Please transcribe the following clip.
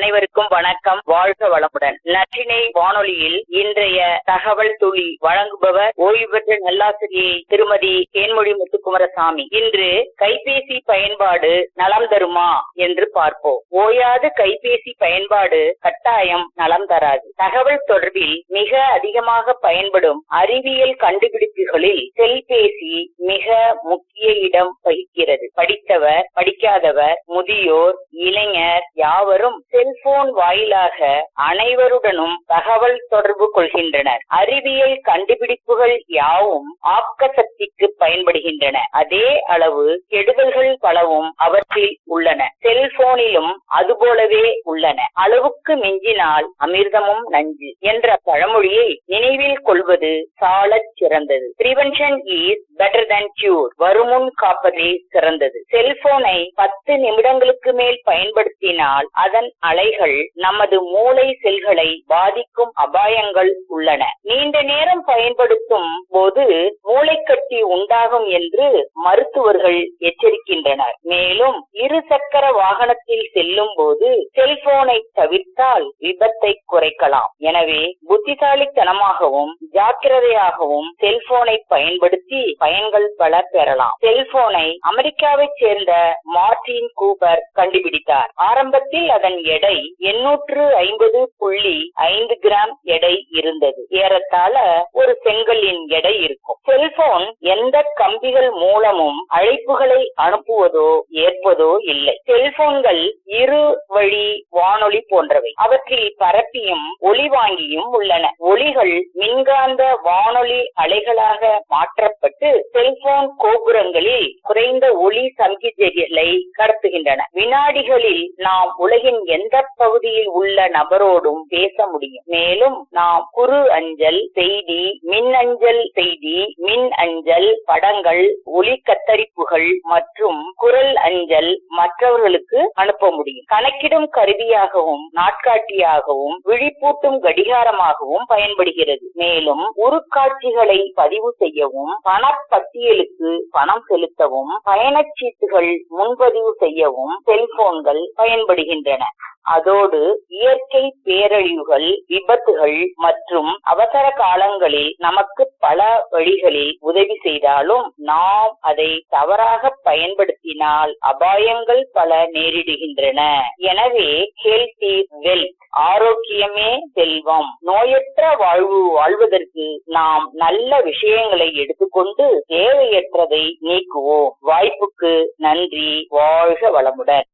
அனைவருக்கும் வணக்கம். வாழ்க வளமுடன். நற்றினை வானொலியில் இன்றைய தகவல் துளி வழங்குபவர் ஓய்வு பெற்ற நல்லாசிரியை திருமதி தேன்மொழி முத்துக்குமரசாமி. இன்று கைபேசி பயன்பாடு நலம் தருமா என்று பார்ப்போம். ஓயாது கைபேசி பயன்பாடு கட்டாயம் நலம் தராது. தகவல் தொடர்பில் மிக அதிகமாக பயன்படும் அறிவியல் கண்டுபிடிப்புகளில் செல்பேசி மிக முக்கிய இடம் வகிக்கிறது. படித்தவர் படிக்காதவர் முதியோர் இளைஞர் யாவரும் செல் செல்போன் வாயிலாக அனைவருடனும் தகவல் தொடர்பு கொள்கின்றனர். அறிவியல் கண்டுபிடிப்புகள் யாவும் ஆக்க சக்திக்கு பயன்படுகின்றன. அதே அளவு கெடுதல்கள் பலவும் அவற்றில் உள்ளன. செல்போனிலும் அதுபோலவே உள்ளன. அளவுக்கு மிஞ்சினால் அமிர்தமும் நஞ்சு என்ற பழமொழியை நினைவில் கொள்வது சாலச் சிறந்தது. Prevention is better than cure வருமுன் காப்பதே சிறந்தது. செல்போனை பத்து நிமிடங்களுக்கு மேல் பயன்படுத்தினால் அதன் அலைகள் நமது மூளை செல்களை பாதிக்கும் அபாயங்கள் உள்ளன. நீண்ட நேரம் பயன்படுத்தும் போது மூளைக்கட்டி உண்டாகும் என்று மருத்துவர்கள் எச்சரிக்கின்றனர். மேலும் இரு சக்கர வாகனத்தில் செல்லும் போது செல்போனை தவிர்த்தால் விபத்தை குறைக்கலாம். எனவே புத்திசாலித்தனமாகவும் ஜாக்கிரதையாகவும் செல்போனை பயன்படுத்தி பயன்கள் பல பெறலாம். செல்போனை அமெரிக்காவைச் சேர்ந்த மார்டின் கூபர் கண்டுபிடித்தார். ஆரம்பத்தில் அதன் எடை எண்ணூற்று ஐம்பது புள்ளி ஐந்து கிராம் எடை இருந்தது. ஏறத்தாழ ஒரு செங்கலின் எடை இருக்கும். செல்போன் எந்த கம்பிகள் மூலமும் அழைப்புகளை அனுப்புவதோ ஏற்பதோ இல்லை. செல்போன்கள் இரு வழி வானொலி போன்றவை. அவற்றில் பரப்பியும் ஒளி வாங்கியும் உள்ளன. ஒளிகள் மின்காந்த வானொலி அலைகளாக மாற்றப்பட்டு செல்போன் கோபுரங்களில் குறைந்த ஒளி சமிக்ஞைகளை கடத்துகின்றன. வினாடிகளில் நாம் உலகின் எந்த பகுதியில் உள்ள நபரோடும் பேச முடியும். மேலும் நாம் குறு அஞ்சல் செய்தி மின் அஞ்சல் செய்தி மின் அஞ்சல் படங்கள் ஒலி கத்தரிப்புகள் மற்றும் குரல் அஞ்சல் மற்றவர்களுக்கு அனுப்ப முடியும். கணக்கிடும் கருவியாகவும் நாட்காட்டியாகவும் விழிப்பூட்டும் கடிகாரமாகவும் பயன்படுகிறது. மேலும் உருக்காட்சிகளை பதிவு செய்யவும் பணப்பட்டியலுக்கு பணம் செலுத்தவும் பயணச்சீட்டுகள் முன்பதிவு செய்யவும் செல்போன்கள் பயன்படுகின்றன. அதோடு இயற்கை பேரழிவுகள் விபத்துகள் மற்றும் அவசர காலங்களில் நமக்கு பல வழிகளில் உதவி செய்தாலும் நாம் அதை தவறாக பயன்படுத்தினால் அபாயங்கள் பல நேரிடுகின்றன. எனவே ஹெல்த் இஸ் வெல்த் ஆரோக்கியமே செல்வம். நோயற்ற வாழ்வு வாழ்வதற்கு நாம் நல்ல விஷயங்களை எடுத்துக்கொண்டு தேவையற்றதை நீக்குவோம். வாய்ப்புக்கு நன்றி வாழ்க வளமுடன்.